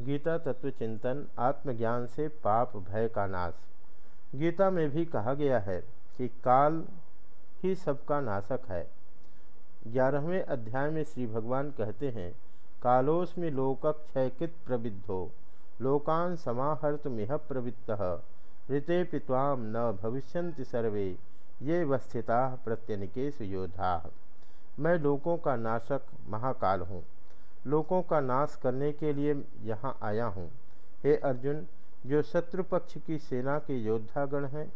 गीता तत्व चिंतन, आत्मज्ञान से पाप, भय का नाश। गीता में भी कहा गया है कि काल ही सबका नाशक है। ग्यारहवें अध्याय में श्री भगवान कहते हैं कालोस्मि लोकक्षयकृत प्रविद्धो लोकान समाहर्त मिह प्रवृत्त ऋते पिताम न भविष्यन्ति सर्वे, ये वस्थिता प्रत्यनिकेश योद्धा। मैं लोकों का नाशक महाकाल हूँ। लोकों का नाश करने के लिए यहाँ आया हूँ। हे अर्जुन, जो शत्रु पक्ष की सेना के योद्धागण हैं,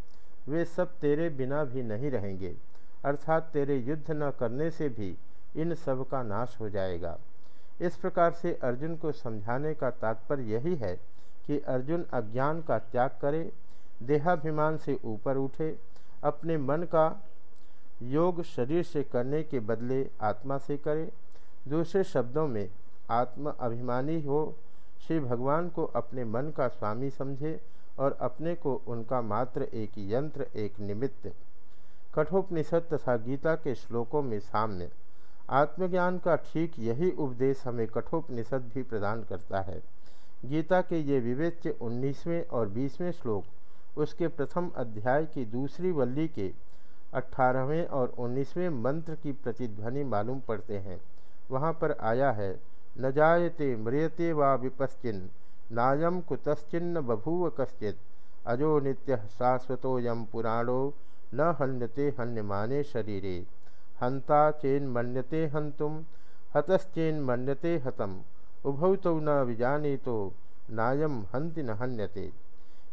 वे सब तेरे बिना भी नहीं रहेंगे। अर्थात तेरे युद्ध न करने से भी इन सब का नाश हो जाएगा। इस प्रकार से अर्जुन को समझाने का तात्पर्य यही है कि अर्जुन अज्ञान का त्याग करे, देहाभिमान से ऊपर उठे, अपने मन का योग शरीर से करने के बदले आत्मा से करे दूसरे शब्दों में, आत्म अभिमानी हो, श्री भगवान को अपने मन का स्वामी समझे और अपने को उनका मात्र एक यंत्र, एक निमित्त। कठोपनिषद तथा गीता के श्लोकों में सामने, आत्मज्ञान का ठीक यही उपदेश हमें कठोपनिषद भी प्रदान करता है। गीता के ये विवेच्य उन्नीसवें और बीसवें श्लोक, उसके प्रथम अध्याय की दूसरी वल्ली के अठारहवें और उन्नीसवें मंत्र की प्रतिध्वनि मालूम पड़ते हैं। वहाँ पर आया है। न जायते म्रियते वा विपश्चिन। नायम कुतश्चिन्न बभूव कश्चित। अजो नित्य शाश्वतोयम पुराणो। न हन्यते हन्यमाने शरीरे। हंता चेन मन्यते हंतुम हतश्चेन मन्यते हतम। उभौ तो न विजानी तो नायम हंति न हन्यते।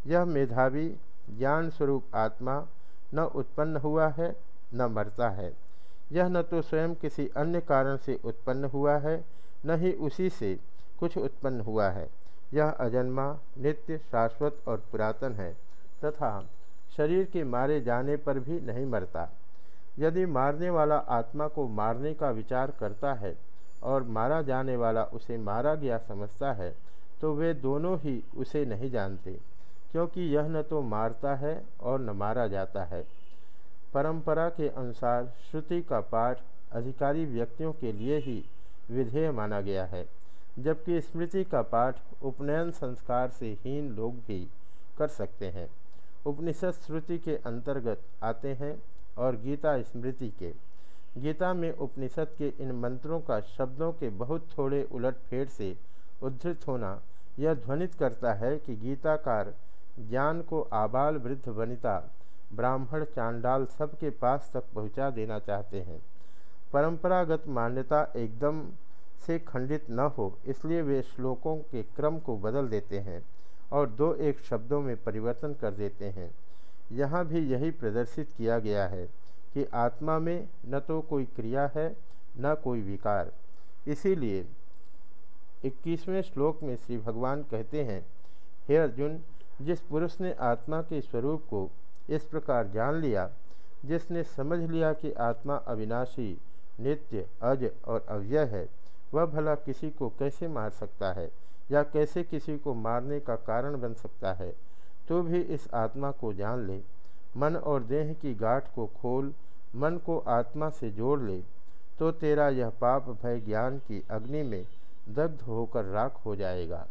यह मेधावी ज्ञान स्वरूप आत्मा, न उत्पन्न हुआ है, न मरता है। यह न तो स्वयं किसी अन्य कारण से उत्पन्न हुआ है, न ही उसी से कुछ उत्पन्न हुआ है। यह अजन्मा, नित्य, शाश्वत और पुरातन है, तथा शरीर के मारे जाने पर भी नहीं मरता। यदि मारने वाला आत्मा को मारने का विचार करता है और मारा जाने वाला उसे मारा गया समझता है तो वे दोनों ही उसे नहीं जानते, क्योंकि यह न तो मारता है और न मारा जाता है। परंपरा के अनुसार श्रुति का पाठ अधिकारी व्यक्तियों के लिए ही विधेय माना गया है, जबकि स्मृति का पाठ उपनयन संस्कार से हीन लोग भी कर सकते हैं। उपनिषद श्रुति के अंतर्गत आते हैं और गीता स्मृति के। गीता में उपनिषद के इन मंत्रों का शब्दों के बहुत थोड़े उलटफेर से उद्धृत होना यह ध्वनित करता है कि गीताकार ज्ञान को आबाल वृद्ध वनिता ब्राह्मण चांडाल सबके पास तक पहुँचा देना चाहते हैं। परंपरागत मान्यता एकदम से खंडित न हो, इसलिए वे श्लोकों के क्रम को बदल देते हैं और दो एक शब्दों में परिवर्तन कर देते हैं। यहाँ भी यही प्रदर्शित किया गया है कि आत्मा में न तो कोई क्रिया है, न कोई विकार। इसीलिए इक्कीसवें श्लोक में श्री भगवान कहते हैं, हे अर्जुन, जिस पुरुष ने आत्मा के स्वरूप को इस प्रकार जान लिया। जिसने समझ लिया कि आत्मा अविनाशी, नित्य, अज और अव्यय है, वह भला किसी को कैसे मार सकता है या कैसे किसी को मारने का कारण बन सकता है तो भी इस आत्मा को जान ले। मन और देह की गाठ को खोल, मन को आत्मा से जोड़ ले तो तेरा यह पाप भय ज्ञान की अग्नि में दग्ध होकर राख हो जाएगा।